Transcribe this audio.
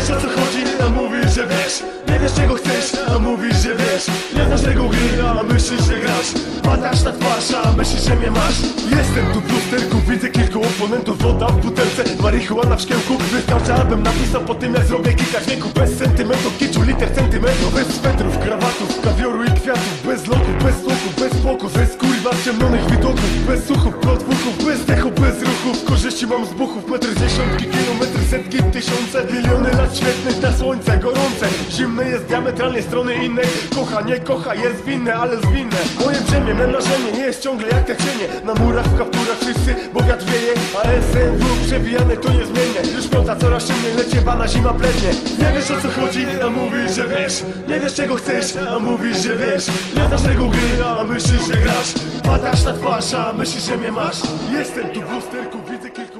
wiesz o co chodzi, a mówisz, że wiesz. Nie wiesz czego chcesz, a mówisz, że wiesz. Nie znasz tego gry, a myślisz, że grasz. Padasz na twarz, a myślisz, że mnie masz. Jestem tu w lusterku, widzę kilku oponentów. Woda w butelce, marihuana w szkiełku. Wystarczy, abym napisał po tym jak zrobię kilka dźwięków. Bez sentymentów, kiczu, liter centymetrów Bez swetrów, krawatów, kawioru i kwiatów. Bez loków, bez słuchów, bez spłoku Bez kurwa ciemnionych widoków Bez słuchów, plotwórków, bez dechu, bez ruchów Korzyści mam z buchów, metr dziesiątki, kilometry, setki, tysiące Miliony lat świetnych na słońce, gorące. Zimne jest diametralnie strony innej. Kocha, nie kocha, jest winne, ale zwinne Moje brzemię, menażenie nie jest ciągle jak te cienie. Na murach, w kapturach wszyscy, bo wiatr wieje A SNW przewijane to nie zmienię Coraz silniej lecie, bana zima plednie Nie wiesz o co chodzi, a mówisz, że wiesz. Nie wiesz czego chcesz, a mówisz, że wiesz. Nie znasz tego gry, a myślisz, że grasz. Padasz na twarz, a myślisz, że mnie masz. Jestem tu w lusterku, widzę kilka